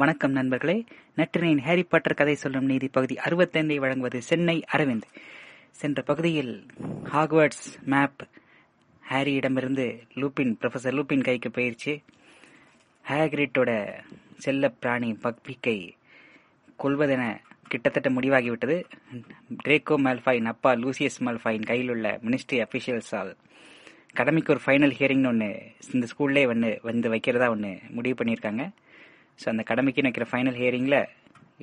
வணக்கம் நண்பர்களே. நற்றினையின் ஹாரி பாட்டர் கதை சொல்லும் நீதி பகுதி அறுபத்தைந்தை வழங்குவது சென்னை அரவிந்த். சென்ற பகுதியில் ஹாக்வர்ட்ஸ் மேப் ஹாரியிடமிருந்து லூப்பின் ப்ரொஃபசர் லூப்பின் கைக்கு போயிடுச்சு ஹேக்ரிட்டோட செல்ல பிராணி பக்பிக்கை கொள்வதென கிட்டத்தட்ட முடிவாகிவிட்டது. ட்ரேகோ மால்ஃபாயின் அப்பா லூசியஸ் மால்ஃபாயின் கையில் உள்ள மினிஸ்ட்ரி அஃபிஷியல்ஸால் கடமைக்கு ஒரு ஃபைனல் ஹியரிங்னு ஒன்று இந்த ஸ்கூல்லே ஒன்று வந்து வைக்கிறதா ஒன்று முடிவு பண்ணியிருக்காங்க. ஸோ அந்த கடமைக்கு நினைக்கிற ஃபைனல் ஹியரிங்கில்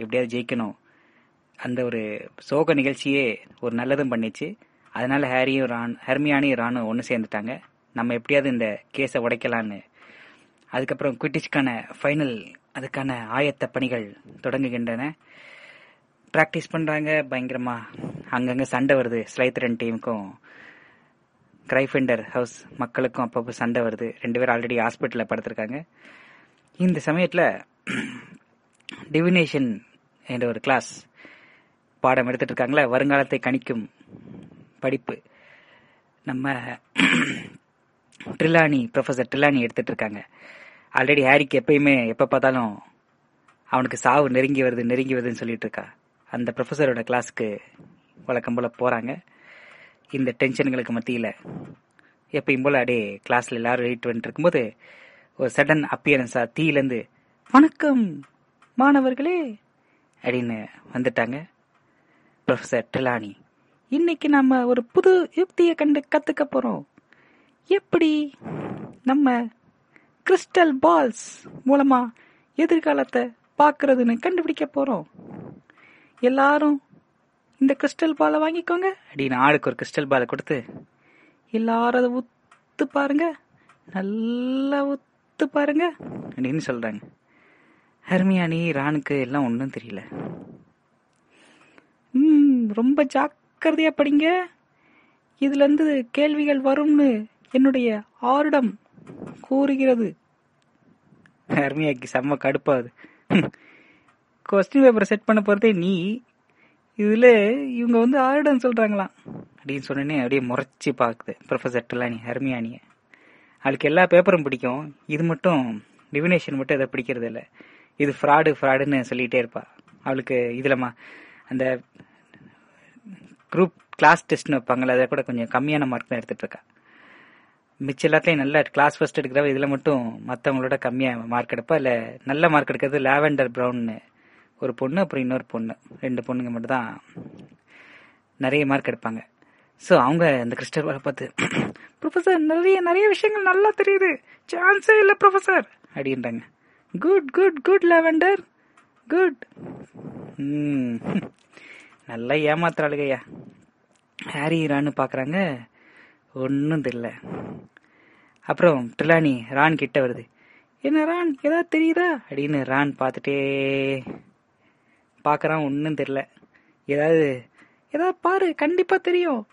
எப்படியாவது ஜெயிக்கணும். அந்த ஒரு சோக நிகழ்ச்சியே ஒரு நல்லதும் பண்ணிச்சு. அதனால ஹேரியும் ரான் ஹெர்மியானியும் ராணும் ஒன்று சேர்ந்துட்டாங்க. நம்ம எப்படியாவது இந்த கேஸை உடைக்கலான்னு அதுக்கப்புறம் குவிட்டிஷ்க்கான ஃபைனல் அதுக்கான ஆயத்த பணிகள் தொடங்குகின்றன. ப்ராக்டிஸ் பண்ணுறாங்க பயங்கரமாக அங்கங்கே சண்டை வருது ஸ்லைத்ரன் டீமுக்கும் கிரைஃபெண்டர் ஹவுஸ் மக்களுக்கும் அப்பப்போ சண்டை வருது. ரெண்டு பேரும் ஆல்ரெடி ஹாஸ்பிட்டலில் படுத்திருக்காங்க. இந்த சமயத்தில் டிவினேஷன் என்ற ஒரு கிளாஸ் பாடம் எடுத்துட்டு இருக்காங்களே வருங்காலத்தை கணிக்கும் படிப்பு. நம்ம ட்ரிலானி ப்ரொஃபஸர் ட்ரிலானி எடுத்துட்டு இருக்காங்க. ஆல்ரெடி ஹாரிக்கு எப்பயுமே எப்போ பார்த்தாலும் அவனுக்கு சாவு நெருங்கி வருது நெருங்கி வருதுன்னு சொல்லிட்டு இருக்கா. அந்த ப்ரொஃபஸரோட கிளாஸுக்கு வழக்கம் போல் போகிறாங்க இந்த டென்ஷன்களுக்கு மத்தியில் எப்பயும் போல் அப்படியே கிளாஸில் எல்லாரும் எழுதிட்டு வந்துட்டு இருக்கும்போது ஒரு சடன் அப்பியரன்ஸாக தீயிலேருந்து வணக்கம் மாணவர்களே அப்படின்னு வந்துட்டாங்க. ப்ரொஃபசர் ட்ரிலானி இன்னைக்கு நம்ம ஒரு புது யுக்தியை கண்டு கற்றுக்க போகிறோம் எப்படி நம்ம கிறிஸ்டல் பால்ஸ் மூலமா எதிர்காலத்தை பார்க்கறதுன்னு கண்டுபிடிக்க போகிறோம் எல்லாரும் இந்த கிறிஸ்டல் பாலை வாங்கிக்கோங்க அப்படின்னு ஆளுக்கு ஒரு கிறிஸ்டல் பாலை கொடுத்து எல்லாரும் அதை உத்து பாருங்க. நல்லா உத்து பாருங்க. அப்படின்னு சொல்றாங்க. ஹர்மியானி ராணுக்கு எல்லாம் ஒன்றும் தெரியல. ம் ரொம்ப ஜாக்கிரதையா படிங்க. இதுல இருந்து கேள்விகள் வரும்னு என்னுடைய ஆருடம் கூறுகிறது. ஹர்மியாக்கு செம்ம கடுப்பாகுது கொஸ்டின் பேப்பரை செட் பண்ண போறதே நீ. இதுல இவங்க வந்து ஆருடம் சொல்றாங்களாம். அப்படின்னு சொன்னேனே அப்படியே முறைச்சி பார்க்குது. ப்ரொஃபசர் டிலானி ஹர்மியானியை அவளுக்கு எல்லா பேப்பரும் பிடிக்கும். இது மட்டும் டிவினேஷன் மட்டும் இதை பிடிக்கிறது இல்லை. இது ஃப்ராடு ஃப்ராடுன்னு சொல்லிகிட்டே இருப்பா. அவளுக்கு இதில்மா மா- அந்த குரூப் கிளாஸ் டெஸ்ட்னு வைப்பாங்கள அதை கூட கொஞ்சம் கம்மியான மார்க் தான் எடுத்துட்டு இருக்கா. மிச்ச எல்லாத்தையும் நல்லா கிளாஸ் ஃபர்ஸ்ட் எடுக்கிறவ இதில் மட்டும் மற்றவங்களோட கம்மியாக மார்க் எடுப்பா? இல்லை நல்ல மார்க் எடுக்கிறது லாவெண்டர் ப்ரௌன்னு ஒரு பொண்ணு அப்புறம் இன்னொரு பொண்ணு. ரெண்டு பொண்ணுங்க மட்டும் தான் நிறைய மார்க் எடுப்பாங்க. ஸோ அவங்க அந்த கிறிஸ்டல் பாலை பார்த்து ப்ரொஃபசர் நிறைய நிறைய விஷயங்கள் நல்லா தெரியுது. சான்ஸே இல்லை ப்ரொஃபசர் அப்படின்றாங்க. Good good good Lavender good ம் நல்லா ஏமாத்துறாளுகையா. ஹாரி ரான்னு பார்க்குறாங்க ஒன்றும் தெரியல. அப்புறம் ட்ரிலானி ரான் கிட்ட வருது. என்ன ரான்? ஏதாவது தெரியுதா? அப்படின்னு ரான் பார்த்துட்டே பார்க்குறான் ஒன்றும் தெரியல. ஏதாவது ஏதாவது பாரு கண்டிப்பாக தெரியும்.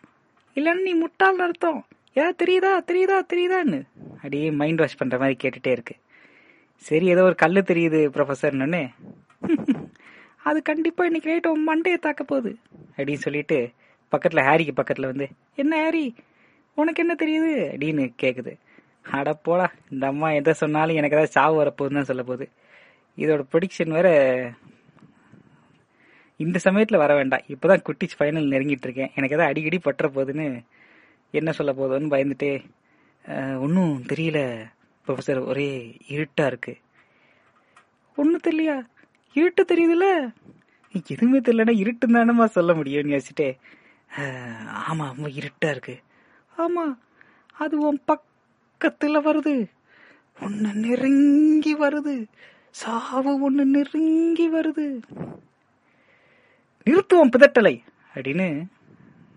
இல்லைன்னு நீ முட்டாள்னு அர்த்தம். ஏதாவது தெரியுதா தெரியுதா தெரியுதான்னு? அப்படியே மைண்ட் வாஷ் பண்ணுற மாதிரி கேட்டுகிட்டே இருக்கு. சரி ஏதோ ஒரு கல் தெரியுது ப்ரொஃபஸர்னு அது கண்டிப்பாக இன்னைக்கு நைட் உன் மண்டையை தாக்க போகுது. அப்படின்னு சொல்லிட்டு பக்கத்தில் ஹாரிக்கு பக்கத்தில் வந்து என்ன ஹாரி? உனக்கு என்ன தெரியுது? அப்படின்னு கேட்குது அட போடா இந்த அம்மா எதை சொன்னாலும் எனக்கு ஏதாவது சாவு வரப்போகுதுன்னு தான் சொல்ல போகுது. இதோட ப்ரொடிக்ஷன் வேற இந்த சமயத்துல வர வேண்டாம். இப்பதான் குட்டிச் ஃபைனல் நெருங்கிட்டு இருக்கேன். எனக்கு ஏதாவது அடிக்கடி பற்ற போகுதுன்னு என்ன சொல்ல போகுதுன்னு பயந்துட்டே ஒன்றும் தெரியல ப்ரொஃபசர் ஒரே இருட்டா இருக்கு. ஒன்றும் தெரியலையா? இருட்டு தெரியுதுல்ல? எதுவுமே தெரியலன்னா இருட்டு தானமா சொல்ல முடியும்னு யோசிச்சுட்டே ஆமாம் ஆமா ரொம்ப இருட்டா இருக்கு. ஆமா அது உன் பக்கத்துல வருது. ஒன்று நெருங்கி வருது. சாவு ஒன்னு நெருங்கி வருது. நிறுத்துவோம் பிதட்டலை அப்படின்னு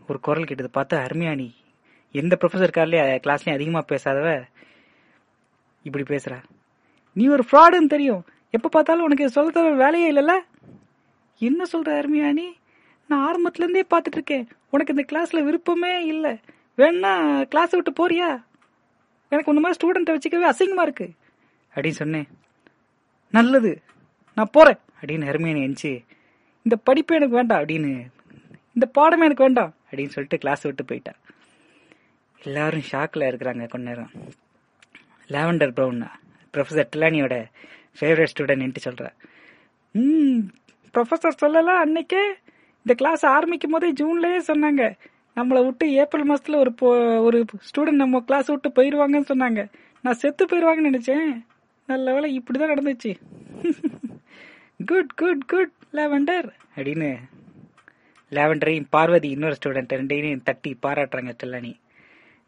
ஒரு குரல் கேட்டது. பார்த்தா அருமையானி எந்த ப்ரொஃபஸர் கார்லயே கிளாஸ்லயும் அதிகமாக பேசாதவ இப்படி பேசுறா. நீ ஒரு ஃப்ராடுன்னு தெரியும். எப்போ பார்த்தாலும் உனக்கு சொல்ல தர வேலையே இல்லைல்ல? என்ன சொல்ற அருமையானி? நான் ஆரம்பத்துலேருந்தே பார்த்துட்ருக்கேன் பார்த்துட்டு இருக்கேன். உனக்கு இந்த கிளாஸில் விருப்பமே இல்லை. வேணா கிளாஸை விட்டு போறியா? எனக்கு உன்ன மாதிரி ஸ்டூடெண்ட்டை வச்சுக்கவே அசிங்கமாக இருக்கு. அப்படின்னு சொன்னேன். நல்லது நான் போகிறேன் அப்படின்னு ஹெர்மியன் எஞ்சி இந்த படிப்பு எனக்கு வேண்டாம் அப்படின்னு இந்த பாடமே எனக்கு வேண்டாம் அப்படின்னு சொல்லிட்டு கிளாஸ் விட்டு போயிட்டா எல்லாரும் ஷாக்ல இருக்கிறாங்க கொஞ்ச நேரம். லாவெண்டர் ப்ரௌன் ப்ரொஃபசர் டிலானியோட ஃபேவரட் ஸ்டூடெண்ட் சொல்ற ம் ப்ரொஃபஸர் சொல்லல அன்னைக்கே. இந்த கிளாஸ் ஆரம்பிக்கும் போதே ஜூன்லயே சொன்னாங்க. நம்மளை விட்டு ஏப்ரல் மாசத்துல ஒரு ஒரு ஸ்டூடெண்ட் நம்ம கிளாஸ் விட்டு போயிருவாங்கன்னு சொன்னாங்க. நான் செத்து போயிருவாங்கன்னு நினைச்சேன். நல்ல வேலை இப்படிதான் நடந்துச்சு. குட் குட் குட் லாவெண்டர் அப்படின்னு லாவெண்டரையும் பார்வதி இன்னொரு ஸ்டூடெண்ட் ரெண்டையும் தட்டி பாராட்டுறாங்க செல்லானி.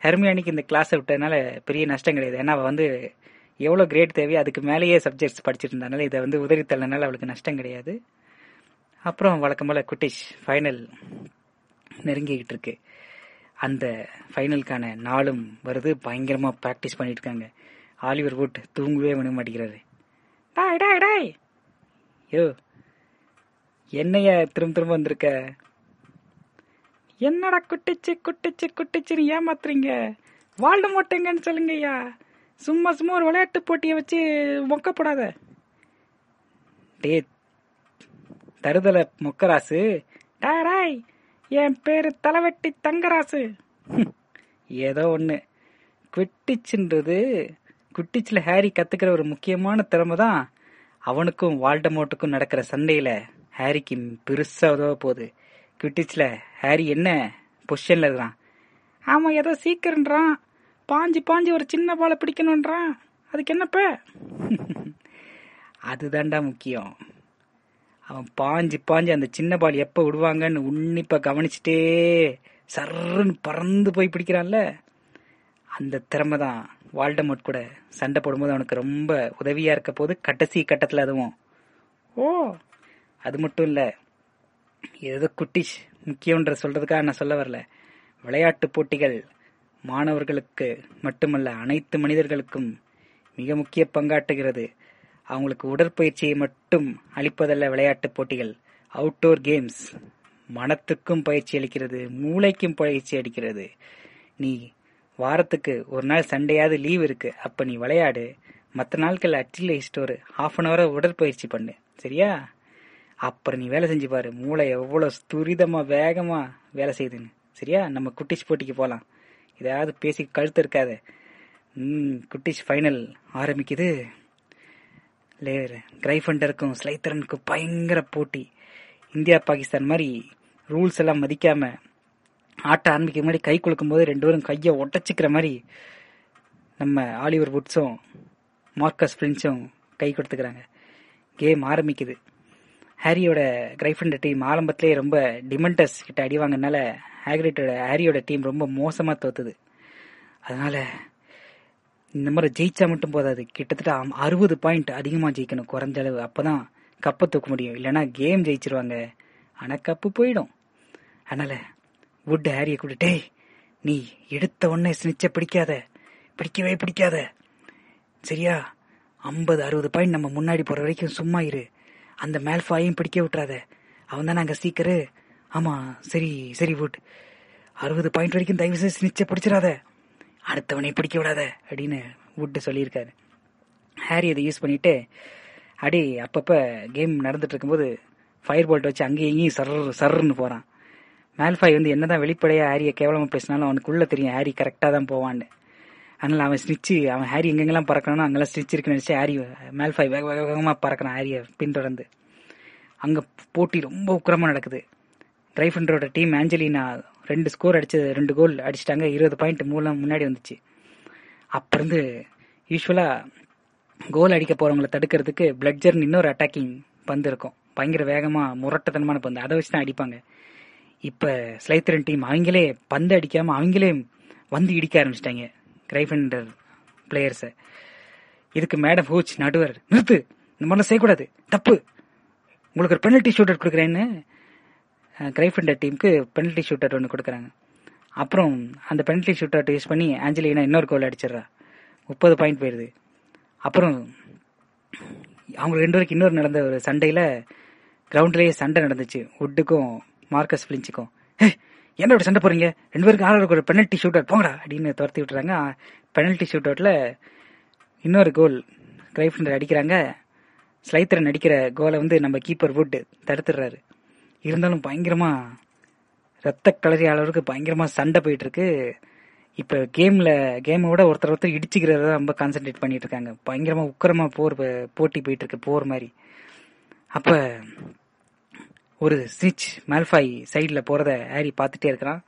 ஹெர்மியானிக்கு இந்த கிளாஸை விட்டதுனால பெரிய நஷ்டம் கிடையாது. ஏன்னா அவள் வந்து எவ்வளோ கிரேட் தேவையோ அதுக்கு மேலேயே சப்ஜெக்ட்ஸ் படிச்சுட்டு இருந்தனால இதை வந்து உதவி தள்ளனால அவளுக்கு நஷ்டம் கிடையாது. அப்புறம் வழக்கம் குட்டிஷ் ஃபைனல் நெருங்கிக்கிட்டு இருக்கு. அந்த ஃபைனலுக்கான நாளும் வருது. பயங்கரமாக ப்ராக்டிஸ் பண்ணிட்டு இருக்காங்க ஆலிவர் வுட் தூங்கவே பண்ண மாட்டேங்கிறாரு. டாய் டாய் டாய். யோ என்னைய திரும்ப திரும்ப வந்திருக்க? என்னடா குட்டிச்சு குட்டிச்சு குட்டிச்சுன்னு ஏமாத்துறீங்க? வாழ்ட மாட்டேங்கன்னு சொல்லுங்க ஐயா சும்மா சும்மா ஒரு விளையாட்டு போட்டியை வச்சு மொக்கப்படாத. டே தருதல மொக்கராசு. டாய் என் பேரு தலைவெட்டி தங்கராசு. ஏதோ ஒண்ணு. குட்டிச்சுன்றது குட்டிச்சில் ஹாரி கத்துக்கிற ஒரு முக்கியமான திறமை தான் அவனுக்கும் வால்டமோட்டுக்கும் நடக்கிற சண்டையில. ஹாரிக்கு பெருசாக உதவ போகுது. கிட்டிச்சில் ஹாரி என்ன பொசிஷனில் இருக்கிறான்? ஆமாம் ஏதோ சீக்கிரன்றான் பாஞ்சு பாஞ்சு ஒரு சின்ன பாலை பிடிக்கணுன்றான் அதுக்கு என்னப்ப? அதுதான்டா முக்கியம். அவன் பாஞ்சு பாஞ்சு அந்த சின்ன பால் எப்போ விடுவாங்கன்னு உன்னிப்பா கவனிச்சுட்டே சர்ன்னு பறந்து போய் பிடிக்கிறான்ல. அந்த திறமை தான் வால்டமோட் கூட சண்டை போடும்போது அவனுக்கு ரொம்ப உதவியாக இருக்க போது கடைசி கட்டத்தில் அதுவும். ஓ அது மட்டும் இல்லை ஏதோ குட்டிஷ் முக்கியம்ன்ற சொல்றதுக்காக நான் சொல்ல வரல. விளையாட்டு போட்டிகள் மாணவர்களுக்கு மட்டுமல்ல அனைத்து மனிதர்களுக்கும் மிக முக்கிய பங்காற்றுகிறது. அவங்களுக்கு உடற்பயிற்சியை மட்டும் அளிப்பதல்ல விளையாட்டு போட்டிகள். அவுட்டோர் கேம்ஸ் மனத்துக்கும் பயிற்சி அளிக்கிறது மூளைக்கும் பயிற்சி அளிக்கிறது. நீ வாரத்துக்கு ஒரு நாள் சண்டையாவது லீவ் இருக்கு அப்ப நீ விளையாடு. மற்ற நாட்கள் அட்லீஸ்ட் ஒரு ஹாஃப் அன் ஹவர் உடற்பயிற்சி பண்ணு. சரியா? அப்புறம் நீ வேலை செஞ்சு பாரு. மூளை எவ்வளோ துரிதமாக வேகமாக வேலை செய்யுதுன்னு. சரியா? நம்ம குட்டிஷ் போட்டிக்கு போகலாம் இதாவது பேசி கழுத்து இருக்காது. ம் குட்டிஷ் ஃபைனல் ஆரம்பிக்குது. லேர் கிரைஃபண்டருக்கும் ஸ்லைத்தரனுக்கும் பயங்கர போட்டி. இந்தியா பாகிஸ்தான் மாதிரி ரூல்ஸ் எல்லாம் மதிக்காம ஆட்ட ஆரம்பிக்கிற மாதிரி கை கொடுக்கும் போது ரெண்டு பேரும் கையை ஒட்டச்சிக்கிற மாதிரி நம்ம ஆலிவர் வுட்ஸும் மார்க்கஸ் பிரின்ஸும் கை கொடுத்துக்கிறாங்க. கேம் ஆரம்பிக்குது. ஹாரியோட கிரைஃபண்டர் டீம் ஆரம்பத்திலே ரொம்ப டிமெண்டஸ் கிட்ட அடி வாங்கினால ஹேக்ரிட்டோட ஹாரியோட டீம் ரொம்ப மோசமாக தோத்துது. அதனால இந்த மாதிரி ஜெயிச்சா மட்டும் போதாது. கிட்டத்தட்ட அறுபது பாயிண்ட் அதிகமாக ஜெயிக்கணும் குறைஞ்ச அளவு. அப்போதான் கப்பை தூக்க முடியும். இல்லைன்னா கேம் ஜெயிச்சிருவாங்க. ஆனால் கப்பு போயிடும். அதனால வுட் ஹாரியை கூப்பிட்டு நீ எடுத்த உடனே ஸ்னிச்ச பிடிக்காத. பிடிக்கவே பிடிக்காத. சரியா? ஐம்பது அறுபது பாயிண்ட் நம்ம முன்னாடி போகிற வரைக்கும் சும்மா இரு. அந்த மேல்ஃபாயும் பிடிக்க விட்டுறாத. அவன் தானே அங்க சீக்கரு. ஆமாம் சரி சரி வுட். அறுபது பாயிண்ட் வரைக்கும் தயவு செய்து ஸ்னிச்ச பிடிச்சிடாத. அடுத்தவனை பிடிக்க விடாத அப்படின்னு வுட்டு சொல்லியிருக்காரு. ஹாரி அதை யூஸ் பண்ணிட்டு அடி அப்பப்போ கேம் நடந்துட்டு இருக்கும்போது ஃபயர் போல்ட் வச்சு அங்கேயும் இங்கேயும் சர் சர்ன்னு போகிறான் மேல்ஃபாய் வந்து என்னதான் வெளிப்படையாக ஹாரியை கேவலமாக பேசினாலும் அவனுக்குள்ளே தெரியும் ஹாரி கரெக்டாக தான் போவான்னு. அதனால அவன் ஸ்னிச்சு அவன் ஹாரி எங்கெங்கெல்லாம் பறக்கணும் அங்கெல்லாம் ஸ்னிச் இருக்குன்னு நினச்சி ஹாரி மேல்ஃபாய் வேக வேக வேகமாக பறக்கிறான் ஹாரியை பின்தொடர்ந்து. அங்கே போட்டி ரொம்ப உக்கிரமாக நடக்குது. ட்ரைஃபண்டரோட டீம் ஆஞ்சலினா ரெண்டு ஸ்கோர் அடிச்சு ரெண்டு கோல் அடிச்சிட்டாங்க. இருபது பாயிண்ட் மூலம் முன்னாடி வந்துச்சு. அப்ப இருந்து கோல் அடிக்க போகிறவங்களை தடுக்கிறதுக்கு பிளட்ஜர்னு இன்னொரு அட்டாக்கிங் பந்து இருக்கும். பயங்கர வேகமாக முரட்டத்தனமான பந்து. அதை வச்சு தான் அடிப்பாங்க. இப்போ ஸ்லைத்திரன் டீம் அவங்களே பந்து அடிக்காமல் அவங்களே வந்து இடிக்க ஆரம்பிச்சிட்டாங்க. கிரைஃபண்டர் பிளேயர்ஸை இதுக்கு மேடம் ஹூச் நடுவர் நிறுத்து. இந்த மாதிரிலாம் செய்யக்கூடாது. தப்பு. உங்களுக்கு ஒரு பெனல்டி ஷூட்டர் கொடுக்குறேன்னு கிரைஃபண்டர் டீமுக்கு பெனல்டி ஷூட்டர் ஒன்று கொடுக்குறாங்க. அப்புறம் அந்த பெனல்ட்டி ஷூட்டர் யூஸ் பண்ணி ஆஞ்சலினா இன்னொரு கோல் அடிச்சிடுறா. முப்பது பாயிண்ட் போயிடுது அப்புறம் அவங்க ரெண்டு பேருக்கு இன்னொரு நடந்த ஒரு சண்டையில் கிரவுண்ட்லேயே சண்டை நடந்துச்சு. உட்டுக்கும் மார்க்கஸ் என்ன இப்படி சண்டை போறீங்க ரெண்டு பேருக்கு ஆறு ஒரு பெனல்டி ஷூட் அவுட் போங்கடா அப்படின்னு துரத்தி விட்டுறாங்க. பெனல்டி ஷூட் அவுட்ல இன்னொரு கோல் கிரைஃபண்டர் அடிக்கிறாங்க. ஸ்லைத்தரன் அடிக்கிற கோலை வந்து நம்ம கீப்பர் போட்டு தடுத்துடுறாரு. இருந்தாலும் பயங்கரமா ரத்த கலரி அளவுக்கு பயங்கரமா சண்டை போயிட்டு இருக்கு இப்ப கேம்ல கேமோட ஒருத்தர் ஒருத்தர் இடிச்சுக்கிறத ரொம்ப கான்சென்ட்ரேட் பண்ணிட்டு இருக்காங்க. பயங்கரமா உக்கரமா போர் போட்டி போயிட்டு இருக்கு போர் மாதிரி. அப்ப ஒரு ஸ்னிச் மேல்ஃபாய் சைடில் போகிறத ஹாரி பார்த்துட்டே இருக்கிறான்.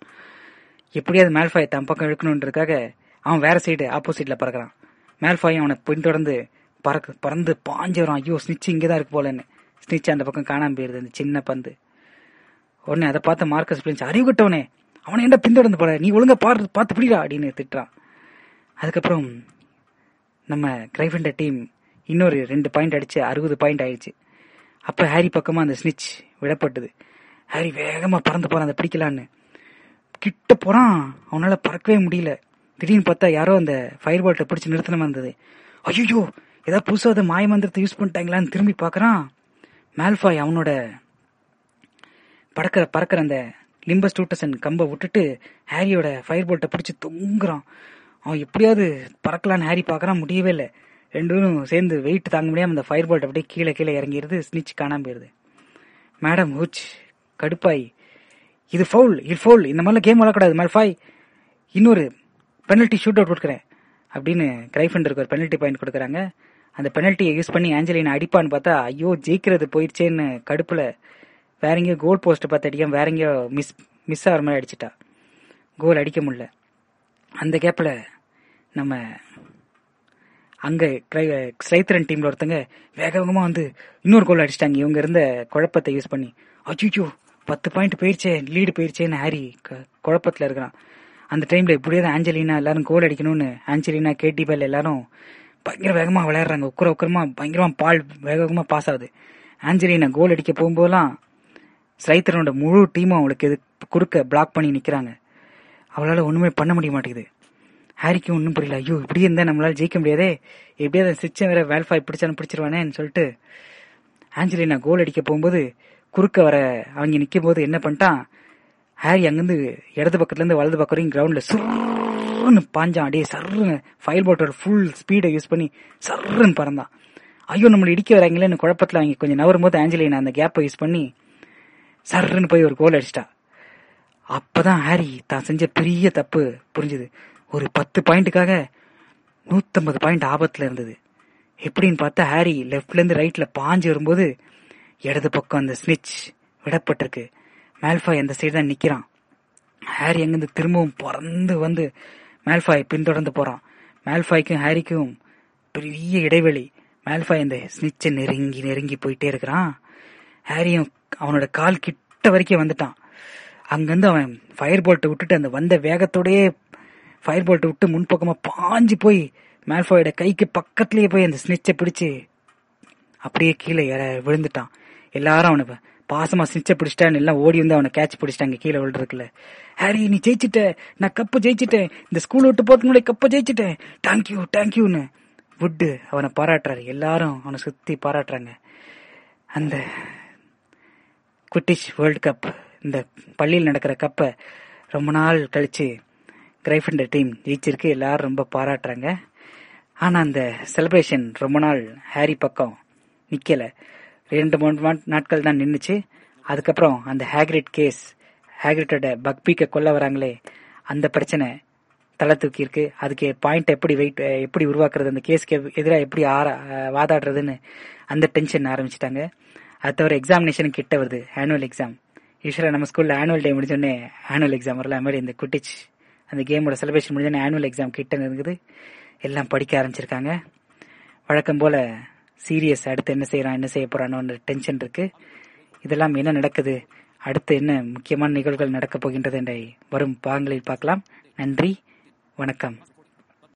எப்படியாவது மேல்ஃபாய் தன் பக்கம் இழுக்கணுன்றதுக்காக அவன் வேற சைடு ஆப்போசிட்டில் பறக்கிறான். மேல்ஃபாய் அவனை பின்தொடர்ந்து பறக்க பறந்து பாஞ்சு வரான் ஐயோ ஸ்னிச் இங்கதான் இருக்கு போலன்னு. ஸ்னிச் அந்த பக்கம் காணாம போயிடுது அந்த சின்ன பந்து. உடனே அதை பார்த்து மார்க்கஸ் பிளின்ஸ் அறிவுகட்டவனே அவனை என்ன பின்தொடர்ந்து போற? நீ ஒழுங்கா பாரு பார்த்து பிடிடா அப்படின்னு திட்டுறான். அதுக்கப்புறம் நம்ம கிரைஃபண்டர் டீம் இன்னொரு ரெண்டு பாயிண்ட் அடிச்சு அறுபது பாயிண்ட் ஆயிடுச்சு. அப்ப ஹாரி பக்கமா அந்த ஸ்னிச் விடப்பட்டது. ஹாரி வேகமா பறந்து போறான் அதை பிடிக்கலான்னு. கிட்ட போறான். அவனால பறக்கவே முடியல. திடீர்னு பார்த்தா யாரோ அந்த ஃபயர் பால்ட்டை பிடிச்சி நிறுத்தின வந்தது ஐயோ ஏதாவது புதுசாக அதை மாய மந்திரத்தை யூஸ் பண்ணிட்டாங்களான்னு திரும்பி பார்க்கறான். மேல்ஃபாய் அவனோட பறக்கிற பறக்கிற அந்த லிம்பஸ் டூட்டசன் கம்பை விட்டுட்டு ஹாரியோட ஃபயர் போல்ட்டை பிடிச்சி தொங்குறான். அவன் எப்படியாவது பறக்கலான்னு ஹாரி பார்க்கறான் முடியவே இல்லை. ரெண்டும் சேர்ந்து வெயிட் தாங்க முடியாம அந்த ஃபயர் போல்ட் அப்படியே கீழே கீழே இறங்கிடுது. ஸ்னிச் காணாமல் போயிருது மேடம் ஹூச் கடுப்பாய். இது ஃபவுல் இது ஃபவுல் இந்த மாதிரிலாம் கேம் விளாடக்கூடாது மல்ஃபாய் இன்னொரு பெனல்ட்டி ஷூட் அவுட் கொடுக்குறேன். அப்படின்னு கிரைஃபண்டருக்கு ஒரு பெனல்ட்டி பாயிண்ட் கொடுக்குறாங்க. அந்த பெனல்ட்டியை யூஸ் பண்ணி ஆஞ்சலினை அடிப்பான்னு பார்த்தா ஐயோ ஜெயிக்கிறது போயிடுச்சேன்னு கடுப்பில் வேற எங்கேயோ கோல் போஸ்ட் பார்த்து அடிக்காம வேற எங்கேயோ மிஸ் மிஸ் ஆகிற மாதிரி அடிச்சிட்டா. கோல் அடிக்க முடில அந்த கேப்பில் நம்ம அங்க ஸ்ரைத்தரன் டீம்ல ஒருத்தங்க வேக வேகமா வந்து இன்னொரு கோல் அடிச்சிட்டாங்க. இவங்க இருந்த குழப்பத்தை யூஸ் பண்ணி. அச்சுச்சோ பத்து பாயிண்ட் போயிருச்சே லீடு போயிருச்சேன்னு ஹாரி க- குழப்பத்துல இருக்கிறான். அந்த டைம்ல எப்படியாவது ஆஞ்சலினா எல்லாரும் கோல் அடிக்கணும்னு ஆஞ்சலினா கேட்டி பெல் எல்லாரும் பயங்கர வேகமா விளையாடுறாங்க. உக்கர உக்கரமா பயங்கரமா பால் வேக வேகமா பாஸ் ஆகுது. ஆஞ்சலினா கோல் அடிக்க போகும்போதெல்லாம் ஸ்ரைத்தரனோட முழு டீமும் அவளுக்கு எது குறுக்க பிளாக் பண்ணி நிக்கிறாங்க. அவளால ஒண்ணுமே பண்ண முடிய மாட்டேங்குது. ஹாரிக்கும் ஒன்றும் புரியல. ஐயோ இப்படி இருந்தா நம்மளால் ஜெயிக்க முடியாதே. எப்படியாவது சிச்சன் வேற வேல்ஃபாய் பிடிச்சாலும் பிடிச்சிருவானேன்னு சொல்லிட்டு ஆஞ்சலினா கோல் அடிக்க போகும்போது குறுக்க வர அவங்க நிற்கும் போது என்ன பண்ணிட்டான்? ஹாரி அங்கேருந்து இடது பக்கத்துலேருந்து வலது பக்கம் வரைக்கும் கிரவுண்டில் சுருன்னு பாஞ்சான். அப்படியே சர்ருன்னு. ஃபைல் போட்டோட ஃபுல் ஸ்பீடை யூஸ் பண்ணி சர்ருன்னு பறந்தான். ஐயோ நம்மளை இடிக்க வராங்களேன்னு குழப்பத்தில் அவங்க கொஞ்சம் நவரும் போது ஆஞ்சலினா அந்த கேப்பை யூஸ் பண்ணி சர்ருன்னு போய் ஒரு கோல் அடிச்சிட்டா. அப்பதான் ஹாரி தான் செஞ்ச பெரிய தப்பு புரிஞ்சுது. ஒரு பத்து பாயிண்ட்டுக்காக நூத்தம்பது பாயிண்ட் ஆபத்துல இருந்தது. எப்படின்னு பார்த்தா ஹாரி லெஃப்ட்லேருந்து இருந்து ரைட்ல பாஞ்சு வரும்போது இடது பக்கம் அந்த ஸ்னிச் விடப்பட்டிருக்கு. மேல்ஃபாய் அந்த சைடு தான் நிக்கிறான். ஹாரி அங்கிருந்து திரும்பவும் பறந்து வந்து மேல்ஃபாய் பின்தொடர்ந்து போறான். மேல்ஃபாய்க்கும் ஹாரிக்கும் பெரிய இடைவெளி. மேல்ஃபாய் அந்த ஸ்னிச்சை நெருங்கி நெருங்கி போயிட்டே இருக்கிறான். ஹாரியும் அவனோட கால் கிட்ட வரைக்கும் வந்துட்டான். அங்கிருந்து அவன் ஃபயர் போல்ட்டை விட்டுட்டு அந்த வந்த வேகத்தோடயே ஃபயர் போல்ட்டை விட்டு முன்பக்கமாக பாஞ்சு போய் மேல்ஃபாயோட கைக்கு பக்கத்துலேயே போய் அந்த ஸ்னிச்சை பிடிச்சி அப்படியே கீழே இற- விழுந்துட்டான். எல்லாரும் அவனை பாசமா சிச்சை பிடிச்சிட்டான்னு எல்லாம் ஓடி வந்து அவனை கேட்ச் பிடிச்சிட்டாங்க கீழே விழுறதுக்குள்ள. ஹாரி நீ ஜெயிச்சிட்ட நான் கப்பு ஜெயிச்சிட்டேன் இந்த ஸ்கூல் விட்டு போறதுக்கு முன்னாடி கப்பை ஜெயிச்சிட்டேன். தேங்க்யூ தேங்க்யூன்னு வுட்டு அவனை பாராட்டுறாரு. எல்லாரும் அவனை சுத்தி பாராட்டுறாங்க. அந்த குட்டிஷ் வேர்ல்ட் கப் இந்த பள்ளியில் நடக்கிற கப்பை ரொம்ப நாள் கழிச்சு கிரைஃபண்ட டீம் ஜெயிச்சிருக்கு எல்லாரும் ரொம்ப பாராட்டுறாங்க. ஆனால் அந்த செலிப்ரேஷன் ரொம்ப நாள் ஹாரி பக்கம் நிற்கலை ரெண்டு மூணு நாட்கள் தான் நின்றுச்சு அதுக்கப்புறம் அந்த ஹேக்ரிட் கேஸ் ஹேக்ரிட்டோட பக்பீக்கை கொல்ல வராங்களே அந்த பிரச்சனை தலை தூக்கி இருக்கு. அதுக்கு பாயிண்ட் எப்படி வெயிட் எப்படி உருவாக்குறது அந்த கேஸ்க்கு எதிராக எப்படி ஆரா வாதாடுறதுன்னு அந்த டென்ஷன் ஆரம்பிச்சிட்டாங்க. அது தவிர எக்ஸாமினேஷன் கிட்ட வருது ஆனுவல் எக்ஸாம் யூஸ்வலாக நம்ம ஸ்கூலில் ஆனுவல் டே முடிஞ்சோடனே ஆனுவல் எக்ஸாம் வரல. மாதிரி இந்த குட்டிச் அந்த கேமோட செலிப்ரேஷன் முடிஞ்சோடனே ஆனுவல் எக்ஸாம் கிட்ட இருக்குது எல்லாம் படிக்க ஆரம்பிச்சிருக்காங்க. வழக்கம் போல சீரியஸ் அடுத்து என்ன செய்யறான் என்ன செய்ய போறானோன்ற டென்ஷன் இருக்கு. இதெல்லாம் என்ன நடக்குது? அடுத்து என்ன முக்கியமான நிகழ்வுகள் நடக்கப் போகின்றது என்ற வரும் பாகங்களில் பார்க்கலாம். நன்றி வணக்கம்.